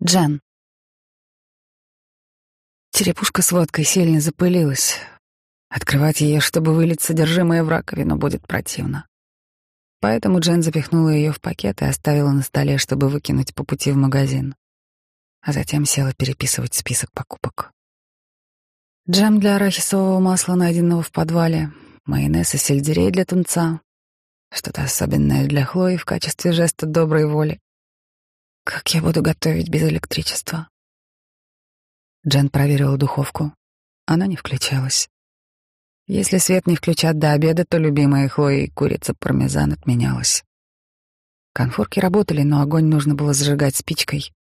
Джен. Черепушка с водкой сильно запылилась. Открывать ее, чтобы вылить содержимое в раковину, будет противно. Поэтому Джен запихнула ее в пакет и оставила на столе, чтобы выкинуть по пути в магазин. А затем села переписывать список покупок. Джем для арахисового масла, найденного в подвале, майонез и сельдерей для тунца, что-то особенное для Хлои в качестве жеста доброй воли, как я буду готовить без электричества? Джен проверила духовку. Она не включалась. Если свет не включат до обеда, то любимая Хлои курица пармезан отменялась. Конфорки работали, но огонь нужно было зажигать спичкой.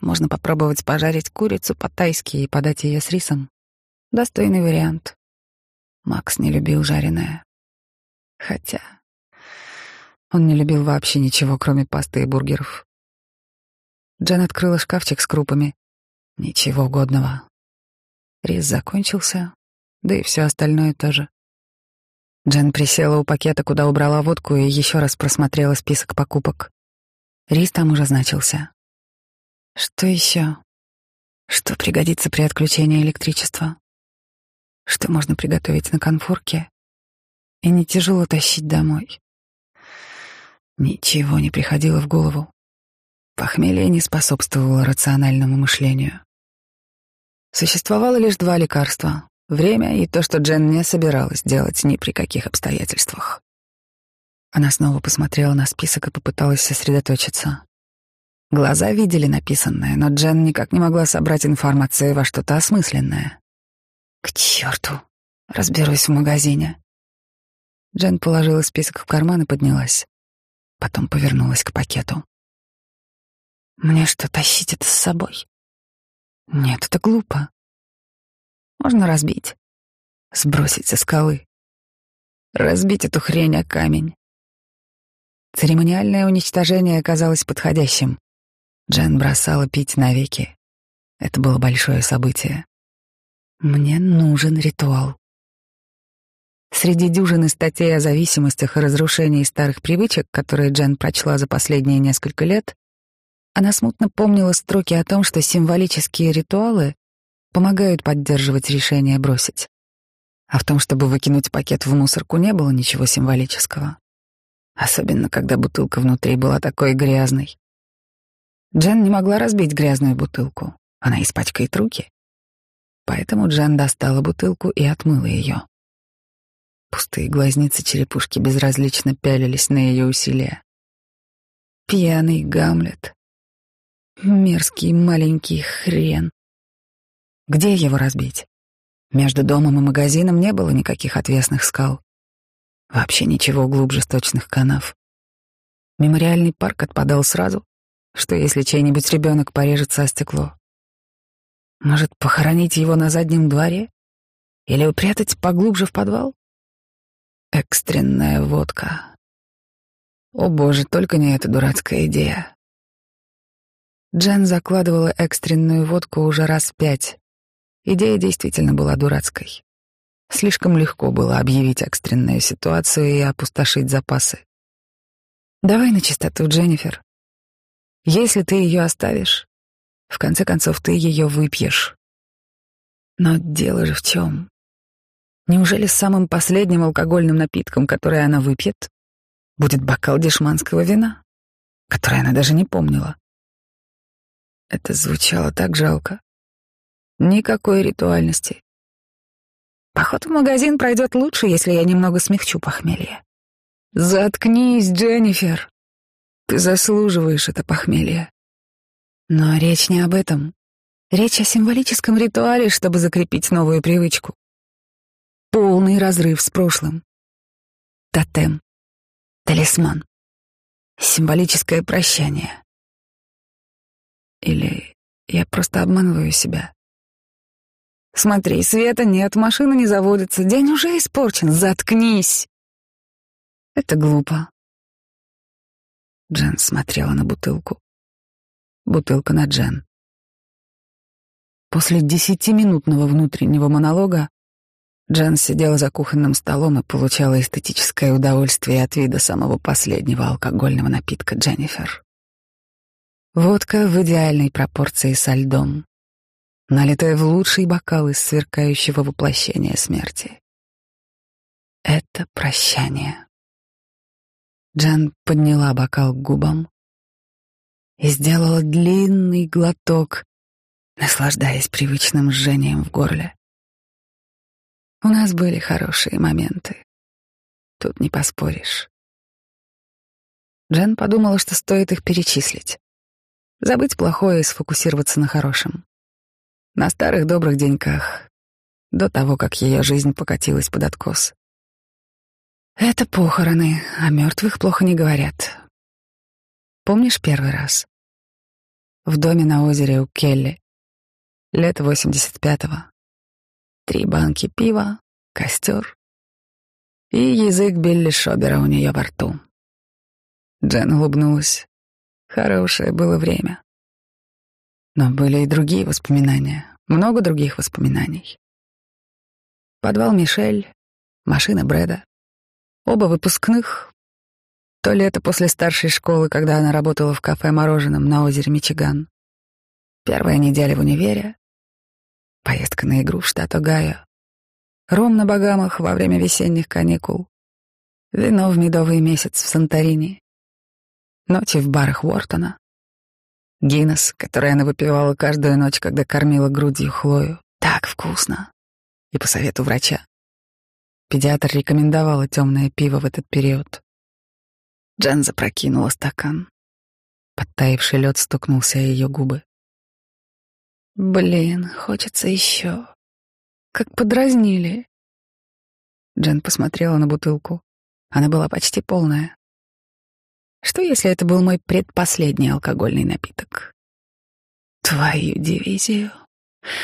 Можно попробовать пожарить курицу по-тайски и подать ее с рисом. Достойный вариант. Макс не любил жареное. Хотя он не любил вообще ничего, кроме пасты и бургеров. Джен открыла шкафчик с крупами. Ничего годного. Рис закончился, да и все остальное тоже. Джен присела у пакета, куда убрала водку, и еще раз просмотрела список покупок. Рис там уже значился. Что еще? Что пригодится при отключении электричества? Что можно приготовить на конфорке? И не тяжело тащить домой. Ничего не приходило в голову. Похмелье не способствовало рациональному мышлению. Существовало лишь два лекарства — время и то, что Джен не собиралась делать ни при каких обстоятельствах. Она снова посмотрела на список и попыталась сосредоточиться. Глаза видели написанное, но Джен никак не могла собрать информацию во что-то осмысленное. «К черту! Разберусь в магазине». Джен положила список в карман и поднялась. Потом повернулась к пакету. Мне что, тащить это с собой? Нет, это глупо. Можно разбить. Сбросить со скалы. Разбить эту хрень о камень. Церемониальное уничтожение оказалось подходящим. Джен бросала пить навеки. Это было большое событие. Мне нужен ритуал. Среди дюжины статей о зависимостях и разрушении старых привычек, которые Джен прочла за последние несколько лет, она смутно помнила строки о том, что символические ритуалы помогают поддерживать решение бросить. А в том, чтобы выкинуть пакет в мусорку, не было ничего символического. Особенно, когда бутылка внутри была такой грязной. Джен не могла разбить грязную бутылку. Она испачкает руки. Поэтому Джен достала бутылку и отмыла ее. Пустые глазницы черепушки безразлично пялились на ее усилия. Пьяный Гамлет Мерзкий маленький хрен. Где его разбить? Между домом и магазином не было никаких отвесных скал. Вообще ничего глубже сточных канав. Мемориальный парк отпадал сразу, что если чей-нибудь ребенок порежется о стекло. Может, похоронить его на заднем дворе? Или упрятать поглубже в подвал? Экстренная водка. О боже, только не эта дурацкая идея. Джен закладывала экстренную водку уже раз пять. Идея действительно была дурацкой. Слишком легко было объявить экстренную ситуацию и опустошить запасы. Давай на чистоту, Дженнифер. Если ты ее оставишь, в конце концов ты ее выпьешь. Но дело же в чем? Неужели самым последним алкогольным напитком, который она выпьет, будет бокал дешманского вина, который она даже не помнила? Это звучало так жалко. Никакой ритуальности. Поход в магазин пройдет лучше, если я немного смягчу похмелье. Заткнись, Дженнифер. Ты заслуживаешь это похмелье. Но речь не об этом. Речь о символическом ритуале, чтобы закрепить новую привычку. Полный разрыв с прошлым. Тотем. Талисман. Символическое прощание. Или я просто обманываю себя? Смотри, света нет, машина не заводится, день уже испорчен, заткнись. Это глупо. Джен смотрела на бутылку. Бутылка на Джен. После десятиминутного внутреннего монолога Джен сидела за кухонным столом и получала эстетическое удовольствие от вида самого последнего алкогольного напитка Дженнифер. Водка в идеальной пропорции со льдом, налитая в лучший бокал из сверкающего воплощения смерти. Это прощание. Джан подняла бокал к губам и сделала длинный глоток, наслаждаясь привычным жжением в горле. У нас были хорошие моменты. Тут не поспоришь. Джен подумала, что стоит их перечислить. Забыть плохое и сфокусироваться на хорошем. На старых добрых деньках, до того, как ее жизнь покатилась под откос. Это похороны, о мертвых плохо не говорят. Помнишь первый раз? В доме на озере у Келли. Лето 85-го. Три банки пива, костер и язык Билли Шобера у нее во рту. Джен улыбнулась. Хорошее было время. Но были и другие воспоминания, много других воспоминаний. Подвал Мишель, машина Брэда, Оба выпускных. То лето после старшей школы, когда она работала в кафе мороженом на озере Мичиган. Первая неделя в универе. Поездка на игру в штат Огайо. Ром на Багамах во время весенних каникул. Вино в медовый месяц в Санторини. Ночи в барах Уортона. Гиннес, который она выпивала каждую ночь, когда кормила грудью Хлою. Так вкусно. И по совету врача. Педиатр рекомендовала темное пиво в этот период. Джен запрокинула стакан. Подтаивший лед стукнулся о ее губы. Блин, хочется еще. Как подразнили. Джен посмотрела на бутылку. Она была почти полная. Что, если это был мой предпоследний алкогольный напиток? Твою дивизию.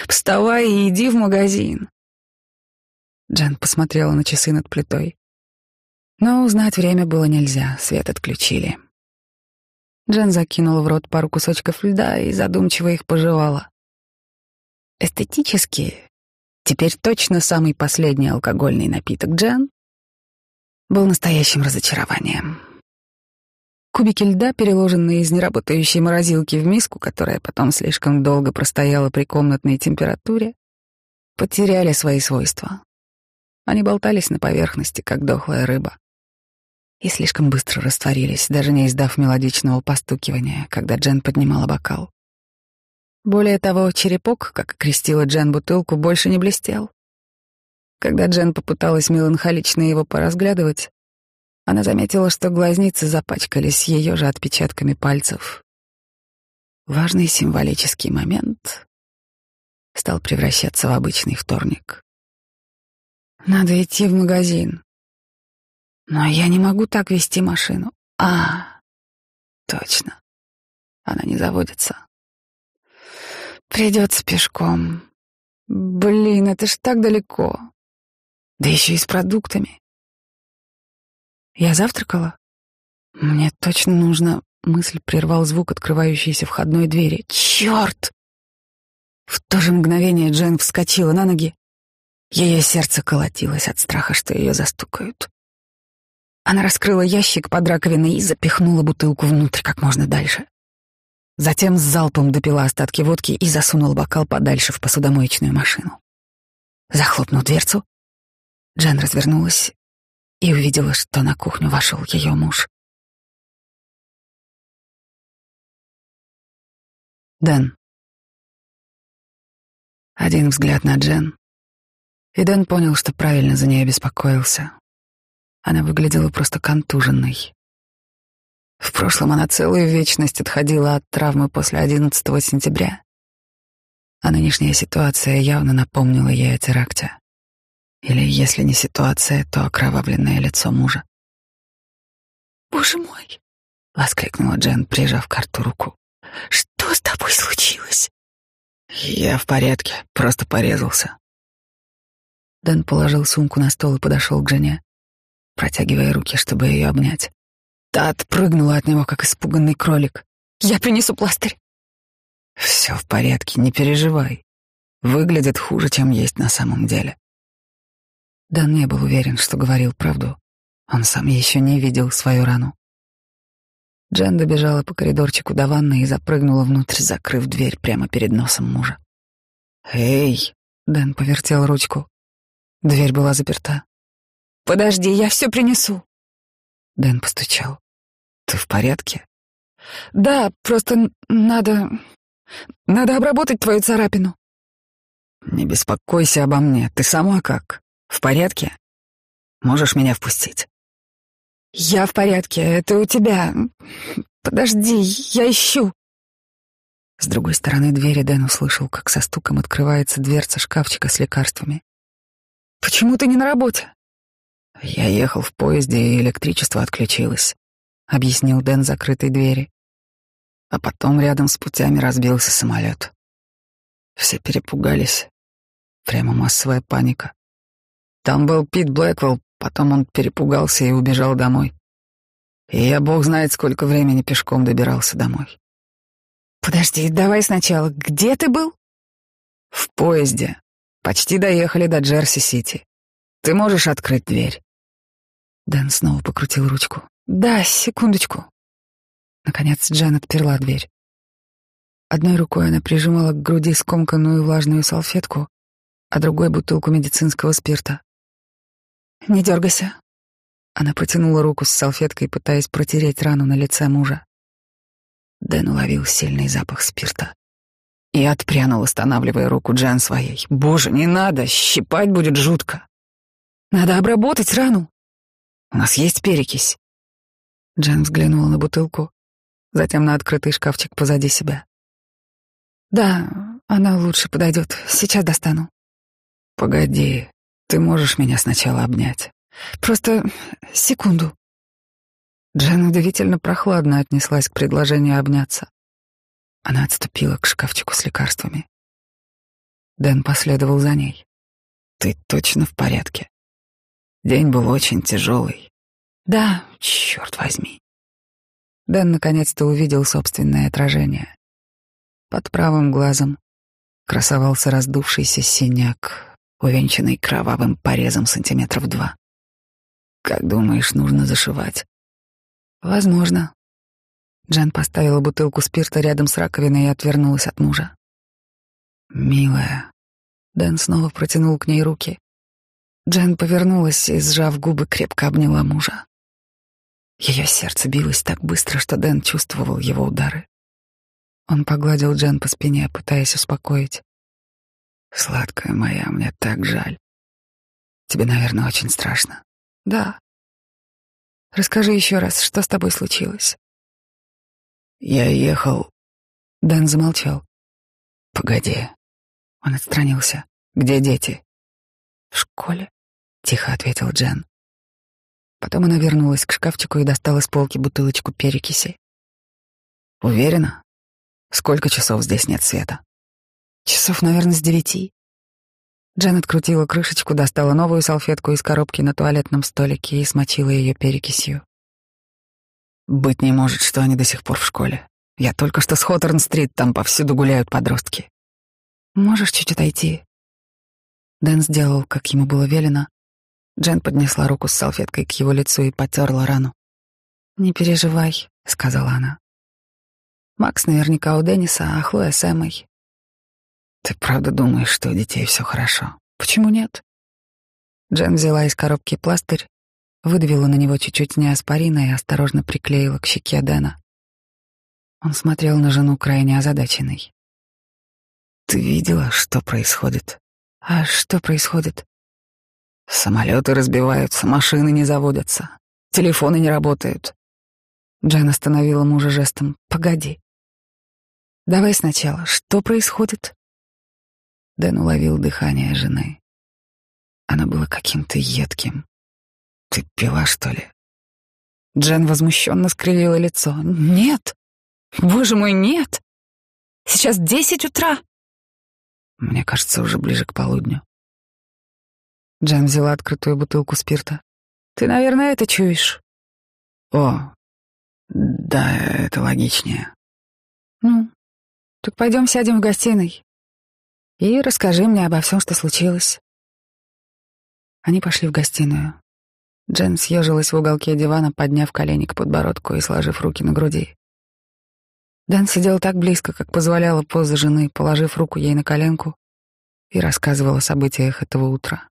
Вставай и иди в магазин. Джен посмотрела на часы над плитой. Но узнать время было нельзя, свет отключили. Джен закинула в рот пару кусочков льда и задумчиво их пожевала. Эстетически, теперь точно самый последний алкогольный напиток Джен был настоящим разочарованием. Кубики льда, переложенные из неработающей морозилки в миску, которая потом слишком долго простояла при комнатной температуре, потеряли свои свойства. Они болтались на поверхности, как дохлая рыба. И слишком быстро растворились, даже не издав мелодичного постукивания, когда Джен поднимала бокал. Более того, черепок, как крестила Джен бутылку, больше не блестел. Когда Джен попыталась меланхолично его поразглядывать, она заметила, что глазницы запачкались ее же отпечатками пальцев. Важный символический момент стал превращаться в обычный вторник. Надо идти в магазин. Но я не могу так вести машину. А, точно. Она не заводится. Придется пешком. Блин, это ж так далеко. Да еще и с продуктами. Я завтракала. Мне точно нужно... Мысль прервал звук открывающейся входной двери. Черт! В то же мгновение Джен вскочила на ноги ее сердце колотилось от страха, что ее застукают. Она раскрыла ящик под раковиной и запихнула бутылку внутрь как можно дальше. Затем с залпом допила остатки водки и засунула бокал подальше в посудомоечную машину. Захлопнув дверцу, Джен развернулась и увидела, что на кухню вошел ее муж. Дэн. Один взгляд на Джен, и Дэн понял, что правильно за нее беспокоился. Она выглядела просто контуженной. В прошлом она целую вечность отходила от травмы после 11 сентября. А нынешняя ситуация явно напомнила ей о теракте. Или, если не ситуация, то окровавленное лицо мужа. «Боже мой!» — воскликнула Джен, прижав к рту руку. «Что с тобой случилось?» «Я в порядке, просто порезался», Дэн положил сумку на стол и подошел к жене, протягивая руки, чтобы ее обнять. Та отпрыгнула от него, как испуганный кролик. «Я принесу пластырь». «Все в порядке, не переживай. Выглядит хуже, чем есть на самом деле». Дэн не был уверен, что говорил правду. Он сам еще не видел свою рану. Джен добежала по коридорчику до ванны и запрыгнула внутрь, закрыв дверь прямо перед носом мужа. «Эй!» — Дэн повертел ручку. Дверь была заперта. «Подожди, я все принесу». Дэн постучал. «Ты в порядке?» «Да, просто надо... надо обработать твою царапину». «Не беспокойся обо мне. Ты сама как? В порядке? Можешь меня впустить?» «Я в порядке. Это у тебя. Подожди, я ищу». С другой стороны двери Дэн услышал, как со стуком открывается дверца шкафчика с лекарствами. «Почему ты не на работе?» «Я ехал в поезде, и электричество отключилось», — объяснил Дэн закрытой двери. А потом рядом с путями разбился самолет. Все перепугались. Прямо массовая паника. Там был Пит Блэквелл, Потом он перепугался и убежал домой. И я, бог знает, сколько времени пешком добирался домой. Подожди, давай сначала. Где ты был? В поезде. Почти доехали до Джерси-Сити. Ты можешь открыть дверь? Дэн снова покрутил ручку. Да, секундочку. Наконец Джен отперла дверь. Одной рукой она прижимала к груди скомканную влажную салфетку, а другой — бутылку медицинского спирта. Не дергайся. Она протянула руку с салфеткой, пытаясь протереть рану на лице мужа. Дэн уловил сильный запах спирта и отпрянул, останавливая руку Джен своей. «Боже, не надо! Щипать будет жутко!» «Надо обработать рану!» «У нас есть перекись!» Джен взглянула на бутылку, затем на открытый шкафчик позади себя. «Да, она лучше подойдет. Сейчас достану». «Погоди, ты можешь меня сначала обнять? Просто секунду. Джен удивительно прохладно отнеслась к предложению обняться. Она отступила к шкафчику с лекарствами. Дэн последовал за ней. Ты точно в порядке? День был очень тяжелый. Да, черт возьми. Дэн наконец-то увидел собственное отражение. Под правым глазом красовался раздувшийся синяк, увенчанный кровавым порезом сантиметров два. Как думаешь, нужно зашивать? Возможно. Джен поставила бутылку спирта рядом с раковиной и отвернулась от мужа. Милая. Дэн снова протянул к ней руки. Джен повернулась и, сжав губы, крепко обняла мужа. Ее сердце билось так быстро, что Дэн чувствовал его удары. Он погладил Джен по спине, пытаясь успокоить. Сладкая моя, мне так жаль. Тебе, наверное, очень страшно. Да. Расскажи еще раз, что с тобой случилось? Я ехал. Дэн замолчал. Погоди. Он отстранился. Где дети? В школе, тихо ответил Джен. Потом она вернулась к шкафчику и достала с полки бутылочку перекиси. Уверена? Сколько часов здесь нет света? Часов, наверное, с девяти. Джен открутила крышечку, достала новую салфетку из коробки на туалетном столике и смочила ее перекисью. Быть не может, что они до сих пор в школе. Я только что с Хоторн-стрит, там повсюду гуляют подростки. Можешь чуть отойти? Дэн сделал, как ему было велено. Джен поднесла руку с салфеткой к его лицу и потерла рану. «Не переживай», — сказала она. «Макс наверняка у Денниса, а Хлоя с Эммой. Ты правда думаешь, что у детей все хорошо? Почему нет? Джен взяла из коробки пластырь, выдавила на него чуть-чуть неоспорина и осторожно приклеила к щеке Дэна. Он смотрел на жену крайне озадаченный. Ты видела, что происходит? А что происходит? Самолеты разбиваются, машины не заводятся, телефоны не работают. Джен остановила мужа жестом. Погоди. Давай сначала. Что происходит? Дэн уловил дыхание жены. Она была каким-то едким. Ты пила, что ли? Джен возмущенно скривила лицо. Нет! Боже мой, нет! Сейчас десять утра! Мне кажется, уже ближе к полудню. Джен взяла открытую бутылку спирта. Ты, наверное, это чуешь? О, да, это логичнее. Ну, так пойдем сядем в гостиной и расскажи мне обо всем, что случилось. Они пошли в гостиную. Джен съежилась в уголке дивана, подняв колени к подбородку и сложив руки на груди. Дэн сидел так близко, как позволяла поза жены, положив руку ей на коленку и рассказывал о событиях этого утра.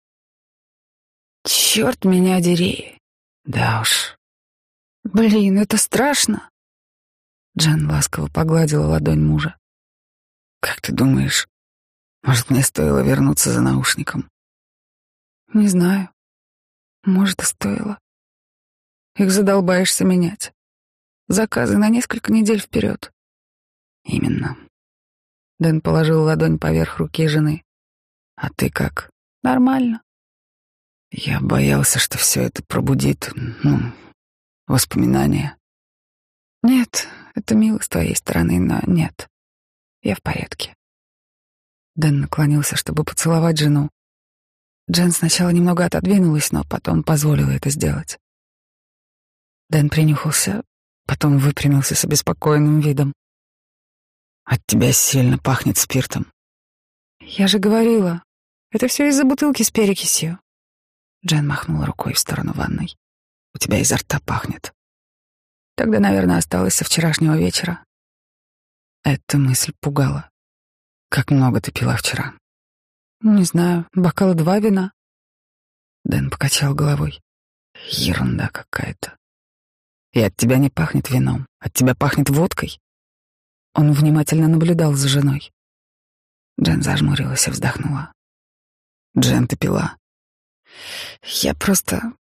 «Черт меня дери!» «Да уж». «Блин, это страшно!» Джен ласково погладила ладонь мужа. «Как ты думаешь, может, мне стоило вернуться за наушником?» «Не знаю. Может, и стоило. Их задолбаешься менять. Заказы на несколько недель вперед. Именно. Дэн положил ладонь поверх руки жены. А ты как? Нормально. Я боялся, что все это пробудит, ну, воспоминания. Нет, это мило с твоей стороны, но нет. Я в порядке. Дэн наклонился, чтобы поцеловать жену, Джен сначала немного отодвинулась, но потом позволила это сделать. Дэн принюхался, потом выпрямился с обеспокоенным видом. «От тебя сильно пахнет спиртом». «Я же говорила, это все из-за бутылки с перекисью». Джен махнула рукой в сторону ванной. «У тебя изо рта пахнет». Тогда, наверное, осталось со вчерашнего вечера. Эта мысль пугала. Как много ты пила вчера? Не знаю, бокала два вина. Дэн покачал головой. Ерунда какая-то. И от тебя не пахнет вином, от тебя пахнет водкой. Он внимательно наблюдал за женой. Джен зажмурилась и вздохнула. Джен, ты пила? Я просто...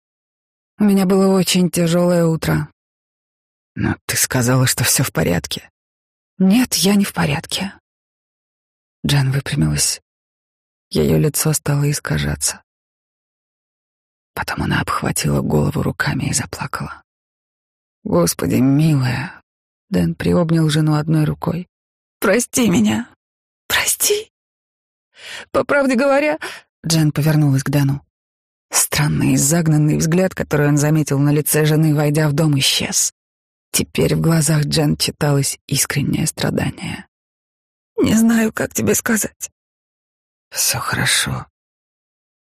У меня было очень тяжелое утро. Но ты сказала, что все в порядке. Нет, я не в порядке. Джен выпрямилась. Ее лицо стало искажаться. Потом она обхватила голову руками и заплакала. «Господи, милая!» Дэн приобнял жену одной рукой. «Прости меня! Прости!» «По правде говоря...» Джен повернулась к Дэну. Странный загнанный взгляд, который он заметил на лице жены, войдя в дом, исчез. Теперь в глазах Джен читалось искреннее страдание. «Не знаю, как тебе сказать. Все хорошо.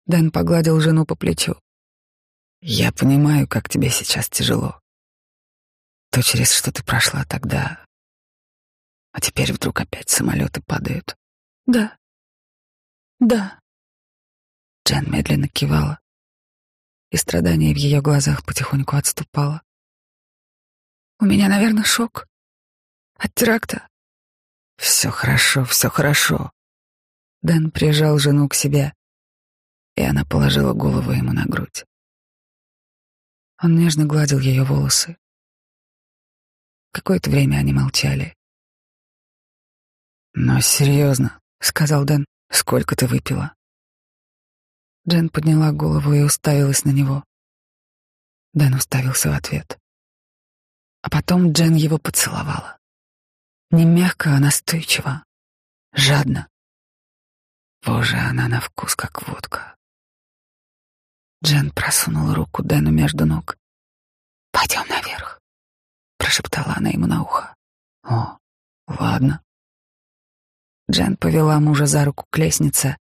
Дэн погладил жену по плечу. Я понимаю, как тебе сейчас тяжело. То, через что ты прошла тогда. А теперь вдруг опять самолеты падают. Да. Да. Джен медленно кивала, и страдание в ее глазах потихоньку отступало. У меня, наверное, шок. От теракта. Все хорошо, все хорошо. Дэн прижал жену к себе, и она положила голову ему на грудь. Он нежно гладил ее волосы. Какое-то время они молчали. «Но серьезно», — сказал Дэн, — «сколько ты выпила?» Джен подняла голову и уставилась на него. Дэн уставился в ответ. А потом Джен его поцеловала. Не мягко, а настойчиво, жадно. Боже, она на вкус как водка. Джен просунула руку Дэну между ног. «Пойдем наверх», — прошептала она ему на ухо. «О, ладно». Джен повела мужа за руку к лестнице,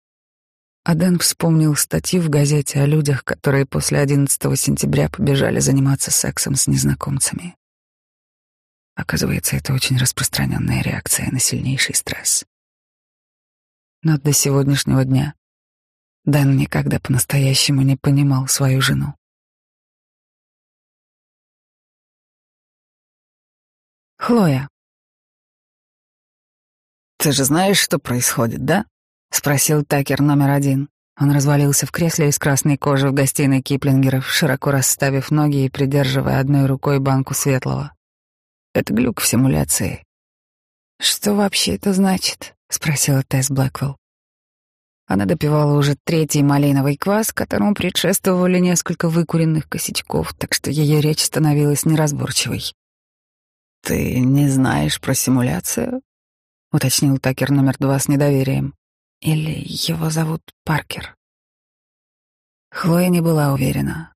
а Дэн вспомнил статью в газете о людях, которые после 11 сентября побежали заниматься сексом с незнакомцами. Оказывается, это очень распространенная реакция на сильнейший стресс. Но до сегодняшнего дня Дэн никогда по-настоящему не понимал свою жену. Хлоя. «Ты же знаешь, что происходит, да?» — спросил Такер номер один. Он развалился в кресле из красной кожи в гостиной Киплингеров, широко расставив ноги и придерживая одной рукой банку светлого. «Это глюк в симуляции». «Что вообще это значит?» — спросила Тесс Блэквелл. Она допивала уже третий малиновый квас, которому предшествовали несколько выкуренных косячков, так что ее речь становилась неразборчивой. «Ты не знаешь про симуляцию?» — уточнил Такер номер два с недоверием. «Или его зовут Паркер?» Хлоя не была уверена.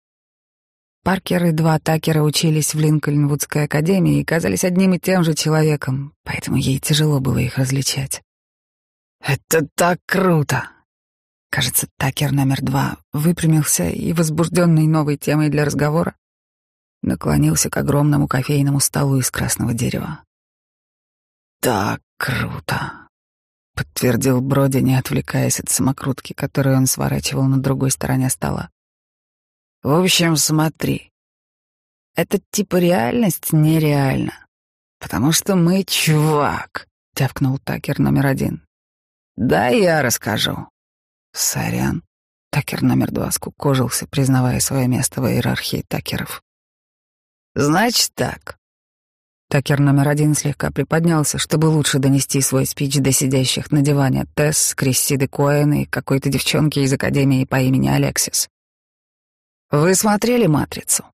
Паркер и два Такера учились в Линкольнвудской академии и казались одним и тем же человеком, поэтому ей тяжело было их различать. «Это так круто!» Кажется, Такер номер два выпрямился и, возбужденный новой темой для разговора, наклонился к огромному кофейному столу из красного дерева. «Так круто!» — подтвердил Броди, не отвлекаясь от самокрутки, которую он сворачивал на другой стороне стола. «В общем, смотри. Это типа реальность нереальна. Потому что мы чувак», — тявкнул Такер номер один. «Да, я расскажу». «Сорян». Такер номер два скукожился, признавая свое место в иерархии такеров. «Значит так». Такер номер один слегка приподнялся, чтобы лучше донести свой спич до сидящих на диване Тесс, Криссиды Коэн и какой-то девчонки из Академии по имени Алексис. «Вы смотрели «Матрицу»?»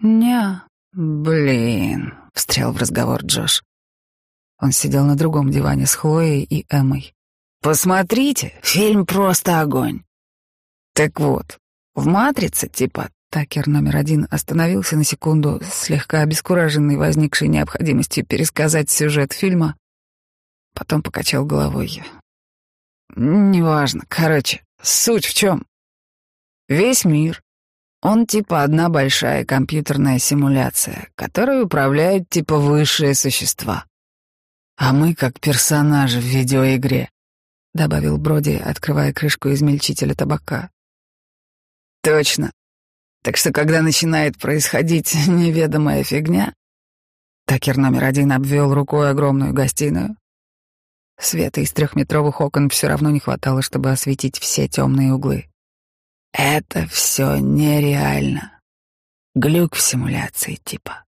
«Не». «Блин», — встрял в разговор Джош. Он сидел на другом диване с Хлоей и Эммой. «Посмотрите, фильм просто огонь». Так вот, в «Матрице» типа Такер номер один остановился на секунду, слегка обескураженный возникшей необходимостью пересказать сюжет фильма, потом покачал головой. «Неважно, короче, суть в чем? Весь мир он типа одна большая компьютерная симуляция, которой управляют типа высшие существа. А мы как персонажи в видеоигре, добавил Броди, открывая крышку измельчителя табака. Точно. Так что когда начинает происходить неведомая фигня, Такер номер один обвел рукой огромную гостиную. Света из трехметровых окон все равно не хватало, чтобы осветить все темные углы. Это все нереально. Глюк в симуляции типа.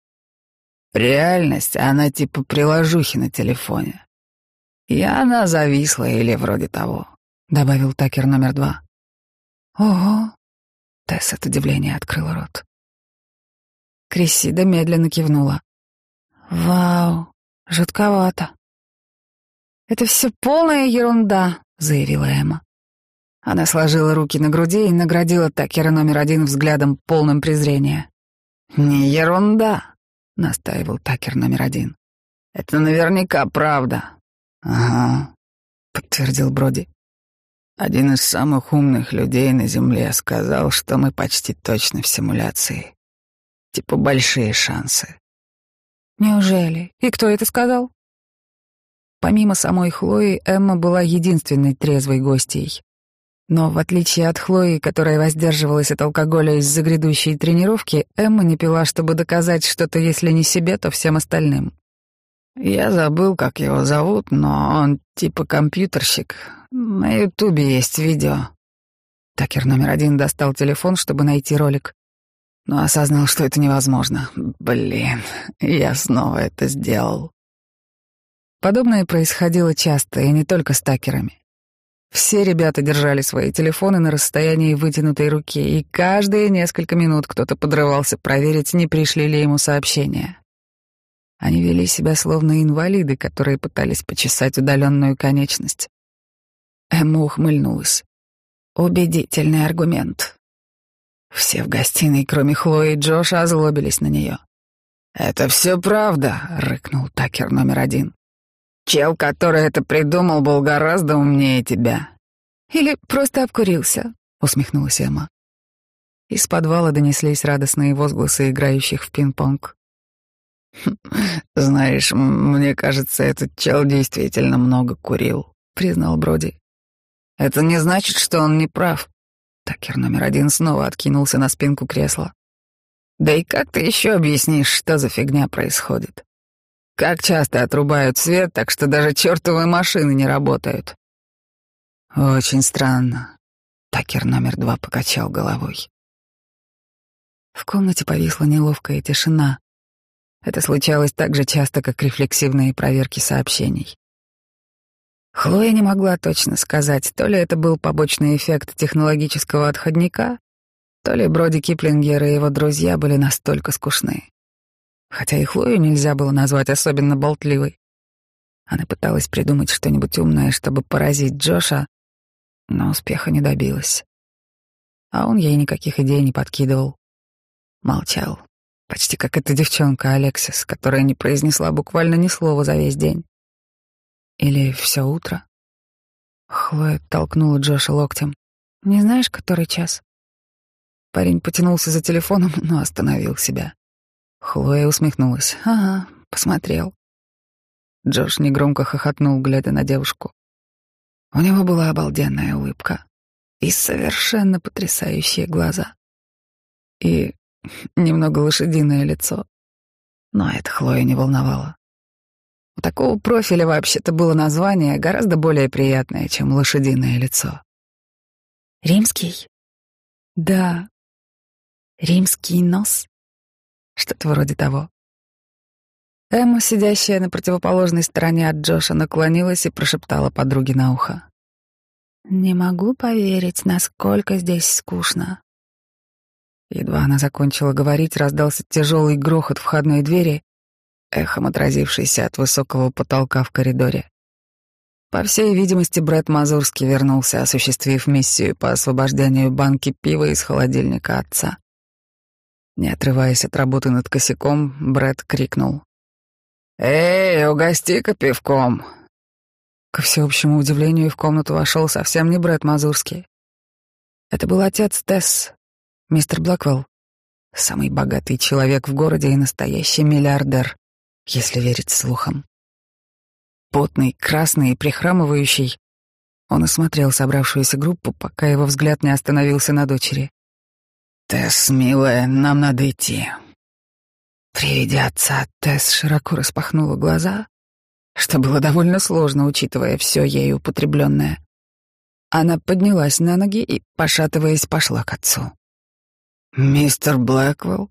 Реальность, она типа приложухи на телефоне. И она зависла или вроде того, добавил Такер номер два. Ого. Тесс от удивления открыла рот. Крессида медленно кивнула. Вау, жутковато. Это все полная ерунда, заявила Эмма. Она сложила руки на груди и наградила Такера номер один взглядом полным презрения. «Не ерунда», — настаивал Такер номер один. «Это наверняка правда». «Ага», — подтвердил Броди. «Один из самых умных людей на Земле сказал, что мы почти точно в симуляции. Типа большие шансы». «Неужели? И кто это сказал?» Помимо самой Хлои, Эмма была единственной трезвой гостьей. Но в отличие от Хлои, которая воздерживалась от алкоголя из-за грядущей тренировки, Эмма не пила, чтобы доказать что-то, если не себе, то всем остальным. Я забыл, как его зовут, но он типа компьютерщик. На Ютубе есть видео. Такер номер один достал телефон, чтобы найти ролик, но осознал, что это невозможно. Блин, я снова это сделал. Подобное происходило часто, и не только с такерами. Все ребята держали свои телефоны на расстоянии вытянутой руки, и каждые несколько минут кто-то подрывался проверить, не пришли ли ему сообщения. Они вели себя словно инвалиды, которые пытались почесать удаленную конечность. Эмма ухмыльнулась. Убедительный аргумент. Все в гостиной, кроме Хлои и Джоша, озлобились на нее. «Это все правда», — рыкнул Такер номер один. Чел, который это придумал, был гораздо умнее тебя. Или просто обкурился, усмехнулась Эмма. Из подвала донеслись радостные возгласы играющих в пинг-понг. «Знаешь, мне кажется, этот чел действительно много курил», — признал Броди. «Это не значит, что он не прав». Такер номер один снова откинулся на спинку кресла. «Да и как ты еще объяснишь, что за фигня происходит? Как часто отрубают свет, так что даже чертовые машины не работают. Очень странно. Такер номер два покачал головой. В комнате повисла неловкая тишина. Это случалось так же часто, как рефлексивные проверки сообщений. Хлоя не могла точно сказать, то ли это был побочный эффект технологического отходника, то ли Броди Киплингер и его друзья были настолько скучны хотя и Хлою нельзя было назвать особенно болтливой. Она пыталась придумать что-нибудь умное, чтобы поразить Джоша, но успеха не добилась. А он ей никаких идей не подкидывал. Молчал, почти как эта девчонка Алексис, которая не произнесла буквально ни слова за весь день. Или все утро. Хлоя толкнула Джоша локтем. Не знаешь, который час?» Парень потянулся за телефоном, но остановил себя. Хлоя усмехнулась. «Ага, посмотрел». Джош негромко хохотнул, глядя на девушку. У него была обалденная улыбка и совершенно потрясающие глаза. И немного лошадиное лицо. Но это Хлоя не волновало. У такого профиля вообще-то было название гораздо более приятное, чем лошадиное лицо. «Римский?» «Да». «Римский нос?» Что-то вроде того. Эмма, сидящая на противоположной стороне от Джоша, наклонилась и прошептала подруге на ухо. «Не могу поверить, насколько здесь скучно». Едва она закончила говорить, раздался тяжелый грохот входной двери, эхом отразившийся от высокого потолка в коридоре. По всей видимости, Брэд Мазурский вернулся, осуществив миссию по освобождению банки пива из холодильника отца. Не отрываясь от работы над косяком, Брэд крикнул. «Эй, угости-ка пивком!» Ко всеобщему удивлению в комнату вошел совсем не Брэд Мазурский. Это был отец Тесс, мистер Блэквелл, самый богатый человек в городе и настоящий миллиардер если верить слухам. Потный, красный и прихрамывающий, он осмотрел собравшуюся группу, пока его взгляд не остановился на дочери. «Тесс, милая, нам надо идти». При виде отца Тесс широко распахнула глаза, что было довольно сложно, учитывая все ей употребленное. Она поднялась на ноги и, пошатываясь, пошла к отцу. «Мистер Блэквелл?»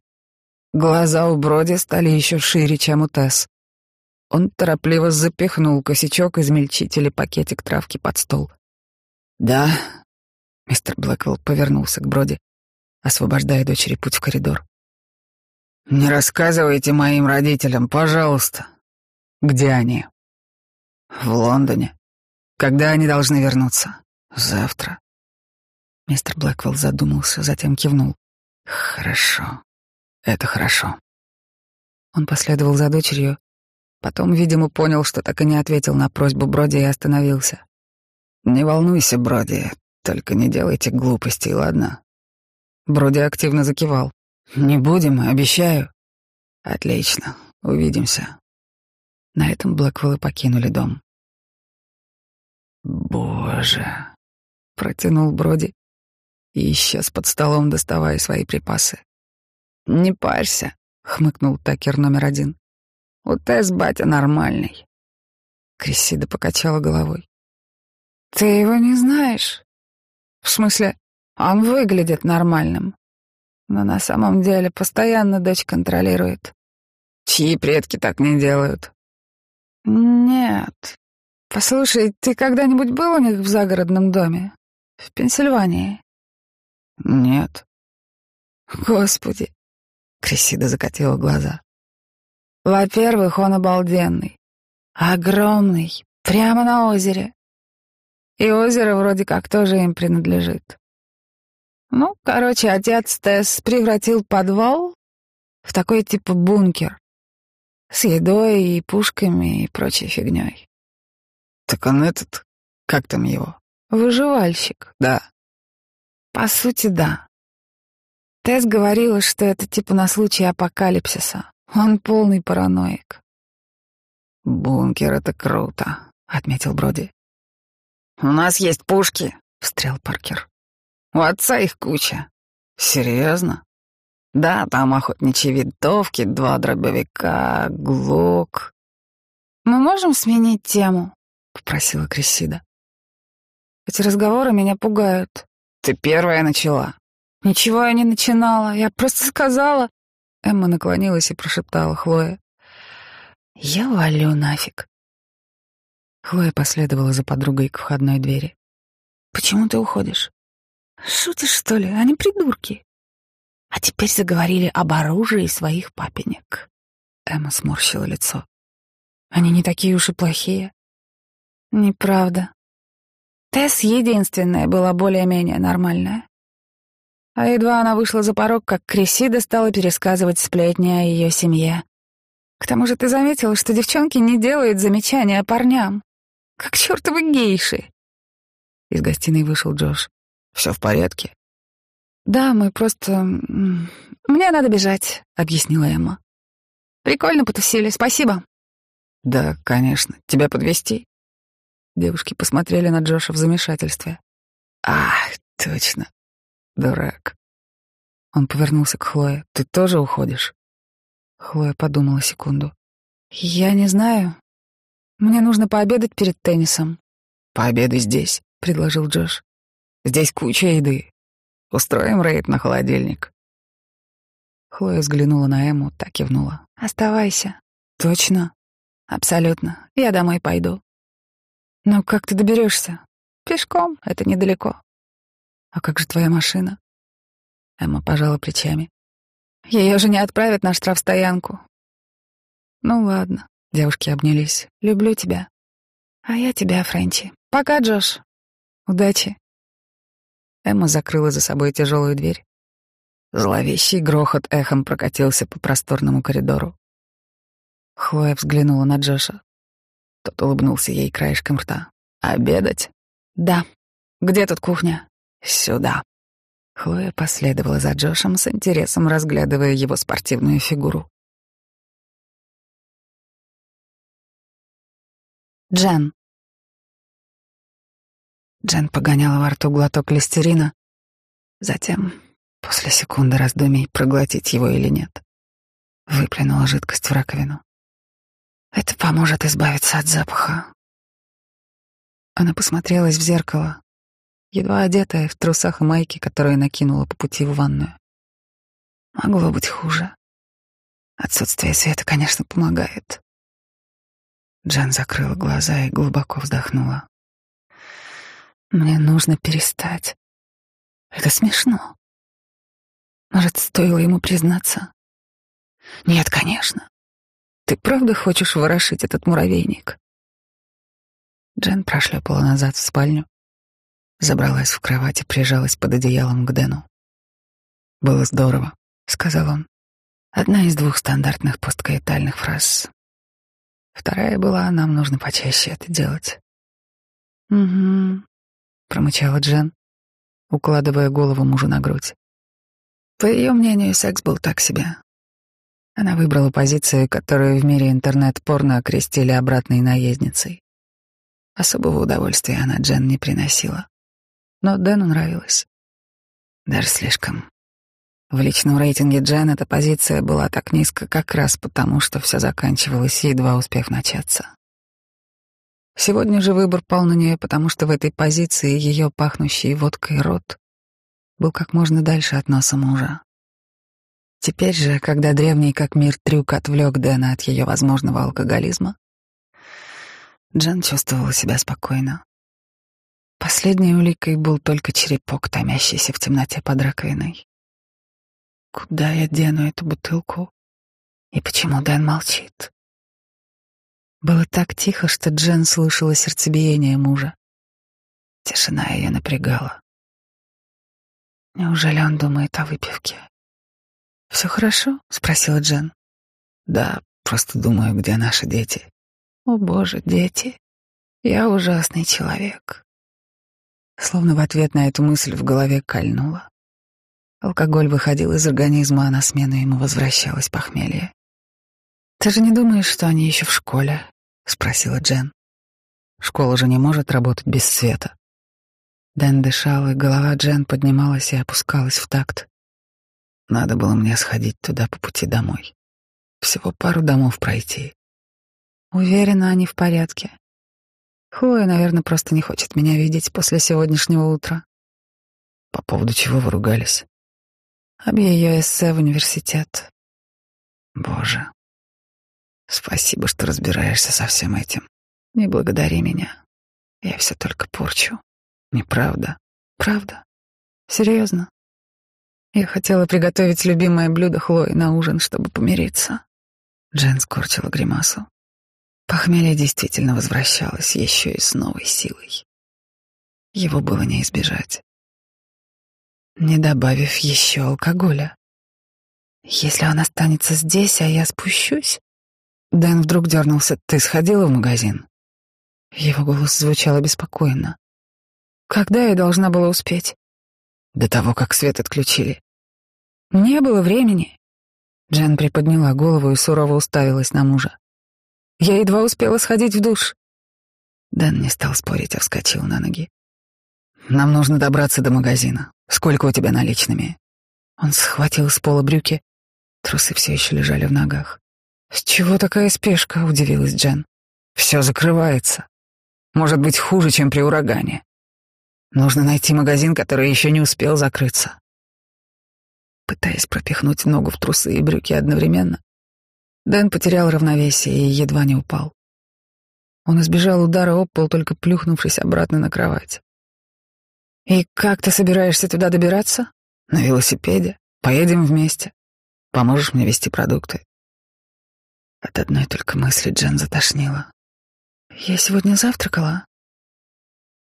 Глаза у Броди стали еще шире, чем у Тесс. Он торопливо запихнул косячок, измельчитель и пакетик травки под стол. «Да», — мистер Блэквелл повернулся к Броди, освобождая дочери путь в коридор. «Не рассказывайте моим родителям, пожалуйста. Где они?» «В Лондоне. Когда они должны вернуться?» «Завтра». Мистер Блэквелл задумался, затем кивнул. «Хорошо. Это хорошо. Он последовал за дочерью, потом, видимо, понял, что так и не ответил на просьбу Броди и остановился. «Не волнуйся, Броди, только не делайте глупостей, ладно?» Броди активно закивал. «Не будем, обещаю». «Отлично, увидимся». На этом Блэквеллы покинули дом. «Боже!» — протянул Броди и исчез под столом, доставая свои припасы. «Не парься», — хмыкнул Такер номер один. «У Тесс батя нормальный». Крессида покачала головой. «Ты его не знаешь?» «В смысле, он выглядит нормальным, но на самом деле постоянно дочь контролирует. Чьи предки так не делают?» «Нет. Послушай, ты когда-нибудь был у них в загородном доме? В Пенсильвании?» «Нет». «Господи, Крисида закатила глаза. Во-первых, он обалденный. Огромный, прямо на озере. И озеро вроде как тоже им принадлежит. Ну, короче, отец Тесс превратил подвал в такой типа бункер. С едой и пушками и прочей фигней. Так он этот, как там его? Выживальщик, да. По сути, да. Тесс говорила, что это типа на случай апокалипсиса. Он полный параноик. «Бункер — это круто», — отметил Броди. «У нас есть пушки», — встрял Паркер. «У отца их куча». «Серьезно?» «Да, там охотничьи винтовки, два дробовика, глок». «Мы можем сменить тему?» — попросила Крисида. «Эти разговоры меня пугают». «Ты первая начала», Ничего я не начинала, я просто сказала. Эмма наклонилась и прошептала Хлоя. Я валю нафиг. Хлоя последовала за подругой к входной двери. Почему ты уходишь? Шутишь, что ли? Они придурки. А теперь заговорили об оружии своих папенек. Эмма сморщила лицо. Они не такие уж и плохие. Неправда. Тесс единственная была более-менее нормальная. А едва она вышла за порог, как Крисида стала пересказывать сплетни о ее семье. К тому же ты заметила, что девчонки не делают замечания парням, как чертовы гейши. Из гостиной вышел Джош. Все в порядке?» «Да, мы просто... Мне надо бежать», — объяснила Эмма. «Прикольно потусили, спасибо». «Да, конечно. Тебя подвести. Девушки посмотрели на Джоша в замешательстве. «Ах, точно. Дурак». Он повернулся к Хлое. «Ты тоже уходишь?» Хлоя подумала секунду. «Я не знаю. Мне нужно пообедать перед теннисом». «Пообедай здесь», — предложил Джош. «Здесь куча еды. Устроим рейд на холодильник». Хлоя взглянула на Эму, так кивнула. «Оставайся». «Точно?» «Абсолютно. Я домой пойду». «Ну как ты доберешься?» «Пешком. Это недалеко». «А как же твоя машина?» Эмма пожала плечами. Ее же не отправят на штрафстоянку. Ну ладно, девушки обнялись. Люблю тебя. А я тебя, Френчи. Пока, Джош. Удачи. Эмма закрыла за собой тяжелую дверь. Зловещий грохот эхом прокатился по просторному коридору. Хлоя взглянула на Джоша. Тот улыбнулся ей краешком рта. «Обедать?» «Да. Где тут кухня?» «Сюда». Хлоя последовала за Джошем с интересом, разглядывая его спортивную фигуру. Джен. Джен погоняла во рту глоток листерина, затем, после секунды раздумий, проглотить его или нет, выплюнула жидкость в раковину. Это поможет избавиться от запаха. Она посмотрелась в зеркало, едва одетая в трусах и майке, которые накинула по пути в ванную. Могло быть хуже. Отсутствие света, конечно, помогает. Джан закрыла глаза и глубоко вздохнула. Мне нужно перестать. Это смешно. Может, стоило ему признаться? Нет, конечно. Ты правда хочешь ворошить этот муравейник? Джен прошлепала назад в спальню, Забралась в кровать и прижалась под одеялом к Дэну. «Было здорово», — сказал он. Одна из двух стандартных посткаэтальных фраз. Вторая была «нам нужно почаще это делать». «Угу», — промычала Джен, укладывая голову мужу на грудь. По ее мнению, секс был так себе. Она выбрала позицию, которую в мире интернет-порно окрестили обратной наездницей. Особого удовольствия она Джен не приносила но Дэну нравилось. Даже слишком. В личном рейтинге Джен эта позиция была так низко как раз потому, что все заканчивалось, едва успев начаться. Сегодня же выбор пал на нее, потому что в этой позиции ее пахнущий водкой рот был как можно дальше от носа мужа. Теперь же, когда древний как мир трюк отвлек Дэна от ее возможного алкоголизма, Джен чувствовала себя спокойно. Последней уликой был только черепок, томящийся в темноте под раковиной. Куда я дену эту бутылку? И почему Дэн молчит? Было так тихо, что Джен слышала сердцебиение мужа. Тишина ее напрягала. Неужели он думает о выпивке? «Все хорошо?» — спросила Джен. «Да, просто думаю, где наши дети». «О, боже, дети! Я ужасный человек. Словно в ответ на эту мысль в голове кольнуло. Алкоголь выходил из организма, а на смену ему возвращалось похмелье. «Ты же не думаешь, что они еще в школе?» — спросила Джен. «Школа же не может работать без света». Дэн дышал, и голова Джен поднималась и опускалась в такт. Надо было мне сходить туда по пути домой. Всего пару домов пройти. Уверена, они в порядке. Хлоя, наверное, просто не хочет меня видеть после сегодняшнего утра. По поводу чего вы ругались? Об ее эссе в университет. Боже. Спасибо, что разбираешься со всем этим. Не благодари меня. Я все только порчу. Неправда. Правда. Серьезно. Я хотела приготовить любимое блюдо Хлои на ужин, чтобы помириться. Джен скорчила гримасу. Похмелье действительно возвращалось еще и с новой силой. Его было не избежать. Не добавив еще алкоголя. Если он останется здесь, а я спущусь... Дэн вдруг дернулся. «Ты сходила в магазин?» Его голос звучал обеспокоенно. «Когда я должна была успеть?» До того, как свет отключили. Не было времени. Джен приподняла голову и сурово уставилась на мужа. Я едва успела сходить в душ. Дэн не стал спорить, а вскочил на ноги. «Нам нужно добраться до магазина. Сколько у тебя наличными?» Он схватил с пола брюки. Трусы все еще лежали в ногах. «С чего такая спешка?» — удивилась Джен. «Все закрывается. Может быть, хуже, чем при урагане. Нужно найти магазин, который еще не успел закрыться». Пытаясь пропихнуть ногу в трусы и брюки одновременно, Дэн потерял равновесие и едва не упал. Он избежал удара об пол, только плюхнувшись обратно на кровать. «И как ты собираешься туда добираться?» «На велосипеде. Поедем вместе. Поможешь мне везти продукты?» От одной только мысли Джен затошнила. «Я сегодня завтракала».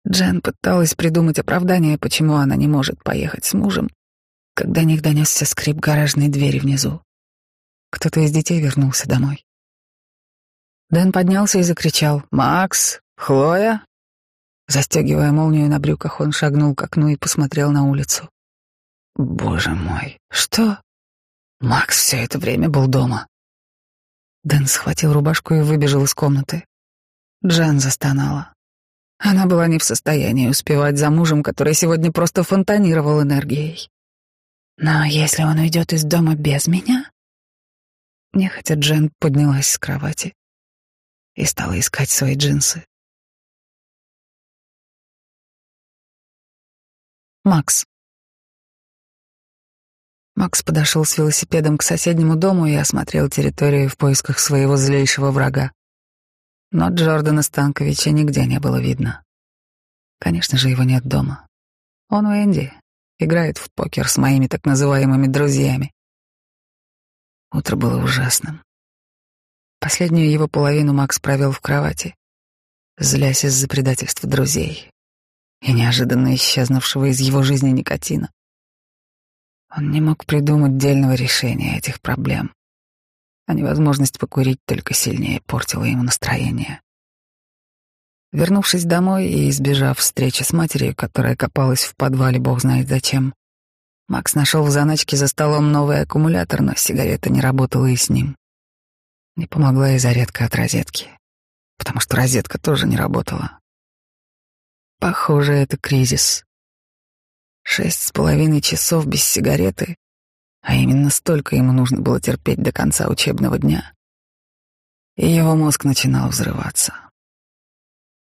Джен пыталась придумать оправдание, почему она не может поехать с мужем, когда них донесся скрип гаражной двери внизу. Кто-то из детей вернулся домой. Дэн поднялся и закричал «Макс! Хлоя!» Застегивая молнию на брюках, он шагнул к окну и посмотрел на улицу. «Боже мой! Что?» Макс все это время был дома. Дэн схватил рубашку и выбежал из комнаты. Джен застонала. Она была не в состоянии успевать за мужем, который сегодня просто фонтанировал энергией. Но если он уйдет из дома без меня... Нехотя Джен поднялась с кровати и стала искать свои джинсы. Макс. Макс подошел с велосипедом к соседнему дому и осмотрел территорию в поисках своего злейшего врага. Но Джордана Станковича нигде не было видно. Конечно же, его нет дома. Он у Энди, играет в покер с моими так называемыми друзьями. Утро было ужасным. Последнюю его половину Макс провел в кровати, злясь из-за предательства друзей и неожиданно исчезнувшего из его жизни никотина. Он не мог придумать дельного решения этих проблем, а невозможность покурить только сильнее портила ему настроение. Вернувшись домой и избежав встречи с матерью, которая копалась в подвале бог знает зачем, Макс нашел в заначке за столом новый аккумулятор, но сигарета не работала и с ним. Не помогла и зарядка от розетки, потому что розетка тоже не работала. Похоже, это кризис. Шесть с половиной часов без сигареты, а именно столько ему нужно было терпеть до конца учебного дня. И его мозг начинал взрываться.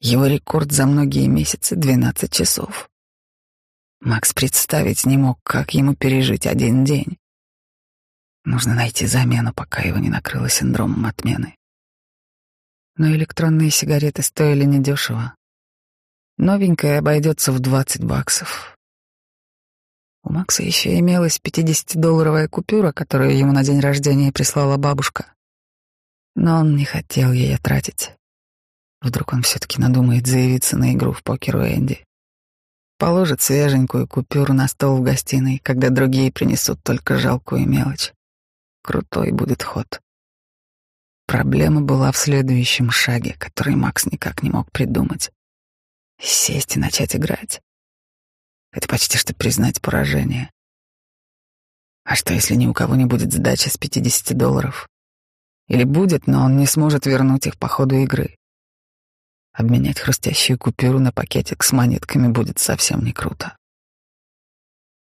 Его рекорд за многие месяцы — 12 часов. Макс представить не мог, как ему пережить один день. Нужно найти замену, пока его не накрыло синдромом отмены. Но электронные сигареты стоили недешево. Новенькая обойдется в 20 баксов. У Макса еще имелась 50-долларовая купюра, которую ему на день рождения прислала бабушка. Но он не хотел ее тратить. Вдруг он все-таки надумает заявиться на игру в покер у Энди. Положит свеженькую купюру на стол в гостиной, когда другие принесут только жалкую мелочь. Крутой будет ход. Проблема была в следующем шаге, который Макс никак не мог придумать. Сесть и начать играть. Это почти что признать поражение. А что, если ни у кого не будет сдачи с 50 долларов? Или будет, но он не сможет вернуть их по ходу игры? Обменять хрустящую купюру на пакетик с монетками будет совсем не круто.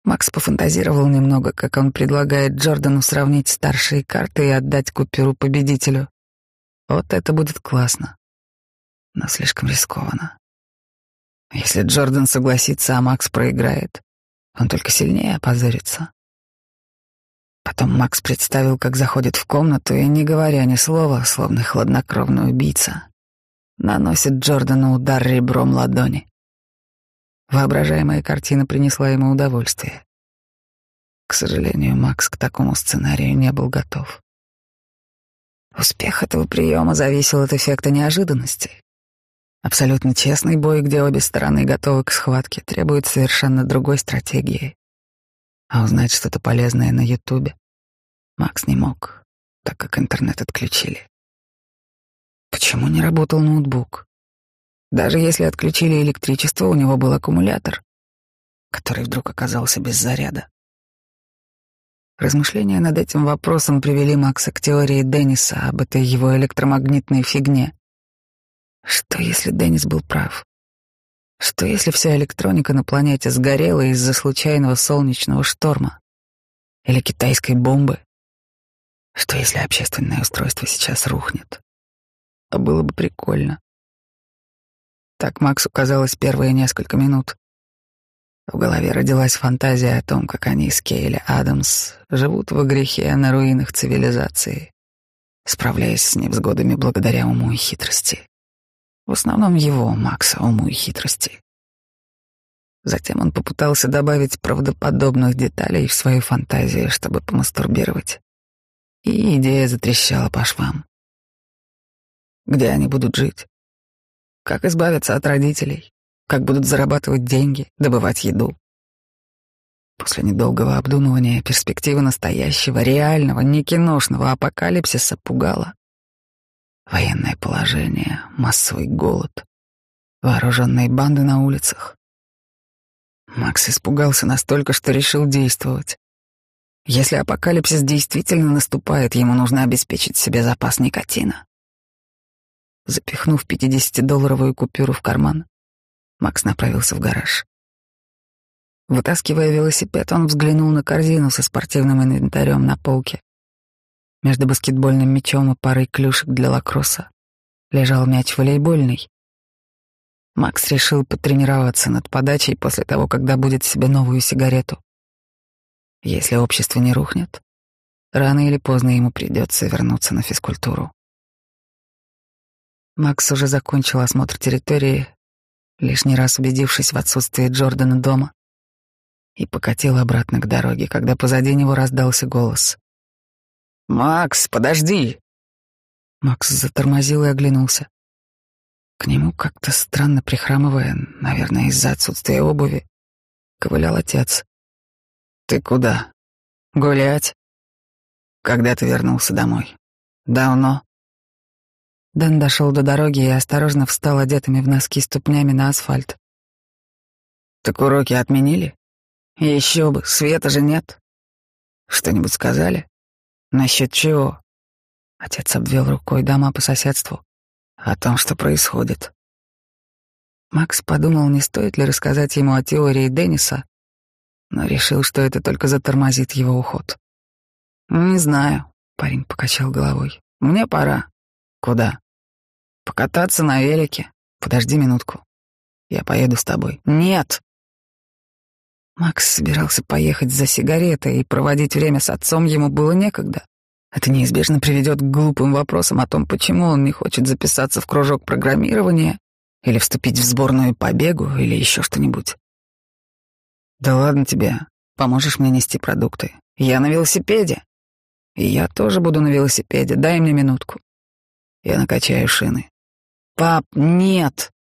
Макс пофантазировал немного, как он предлагает Джордану сравнить старшие карты и отдать купюру победителю. Вот это будет классно. Но слишком рискованно. Если Джордан согласится, а Макс проиграет, он только сильнее опозорится. Потом Макс представил, как заходит в комнату и, не говоря ни слова, словно хладнокровный убийца, наносит Джордану удар ребром ладони. Воображаемая картина принесла ему удовольствие. К сожалению, Макс к такому сценарию не был готов. Успех этого приема зависел от эффекта неожиданности. Абсолютно честный бой, где обе стороны готовы к схватке, требует совершенно другой стратегии. А узнать что-то полезное на Ютубе Макс не мог, так как интернет отключили. Почему не работал ноутбук? Даже если отключили электричество, у него был аккумулятор. который вдруг оказался без заряда. Размышления над этим вопросом привели Макса к теории Денниса об этой его электромагнитной фигне. Что если Деннис был прав? Что если вся электроника на планете сгорела из-за случайного солнечного шторма? Или китайской бомбы? Что если общественное устройство сейчас рухнет? А было бы прикольно. Так Максу казалось первые несколько минут. В голове родилась фантазия о том, как они с Кейли Адамс живут во грехе на руинах цивилизации, справляясь с невзгодами благодаря уму и хитрости. В основном его, Макса, уму и хитрости. Затем он попытался добавить правдоподобных деталей в свою фантазию, чтобы помастурбировать. И идея затрещала по швам. Где они будут жить? Как избавиться от родителей? Как будут зарабатывать деньги, добывать еду? После недолгого обдумывания перспектива настоящего, реального, не киношного апокалипсиса пугала. Военное положение, массовый голод, вооруженные банды на улицах. Макс испугался настолько, что решил действовать. Если апокалипсис действительно наступает, ему нужно обеспечить себе запас никотина. Запихнув 50-долларовую купюру в карман, Макс направился в гараж. Вытаскивая велосипед, он взглянул на корзину со спортивным инвентарем на полке. Между баскетбольным мячом и парой клюшек для лакросса лежал мяч волейбольный. Макс решил потренироваться над подачей после того, когда будет себе новую сигарету. Если общество не рухнет, рано или поздно ему придется вернуться на физкультуру. Макс уже закончил осмотр территории, лишний раз убедившись в отсутствии Джордана дома, и покатил обратно к дороге, когда позади него раздался голос. «Макс, подожди!» Макс затормозил и оглянулся. К нему как-то странно прихрамывая, наверное, из-за отсутствия обуви, ковылял отец. «Ты куда?» «Гулять». «Когда ты вернулся домой?» «Давно». Дэн дошел до дороги и осторожно встал одетыми в носки ступнями на асфальт. «Так уроки отменили?» «Еще бы, света же нет». «Что-нибудь сказали?» Насчет чего? Отец обвел рукой дома по соседству. О том, что происходит. Макс подумал, не стоит ли рассказать ему о теории Денниса, но решил, что это только затормозит его уход. «Не знаю», — парень покачал головой. «Мне пора». «Куда?» «Покататься на велике. Подожди минутку. Я поеду с тобой». «Нет!» Макс собирался поехать за сигаретой, и проводить время с отцом ему было некогда. Это неизбежно приведет к глупым вопросам о том, почему он не хочет записаться в кружок программирования или вступить в сборную по бегу или еще что-нибудь. Да ладно тебе, поможешь мне нести продукты. Я на велосипеде. И я тоже буду на велосипеде, дай мне минутку. Я накачаю шины. Пап, нет.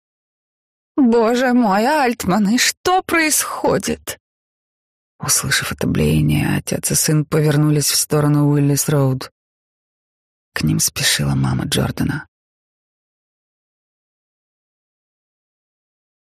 Боже мой, Альтман, и что происходит? Услышав это блеяние, отец и сын повернулись в сторону Уиллис-Роуд. К ним спешила мама Джордана.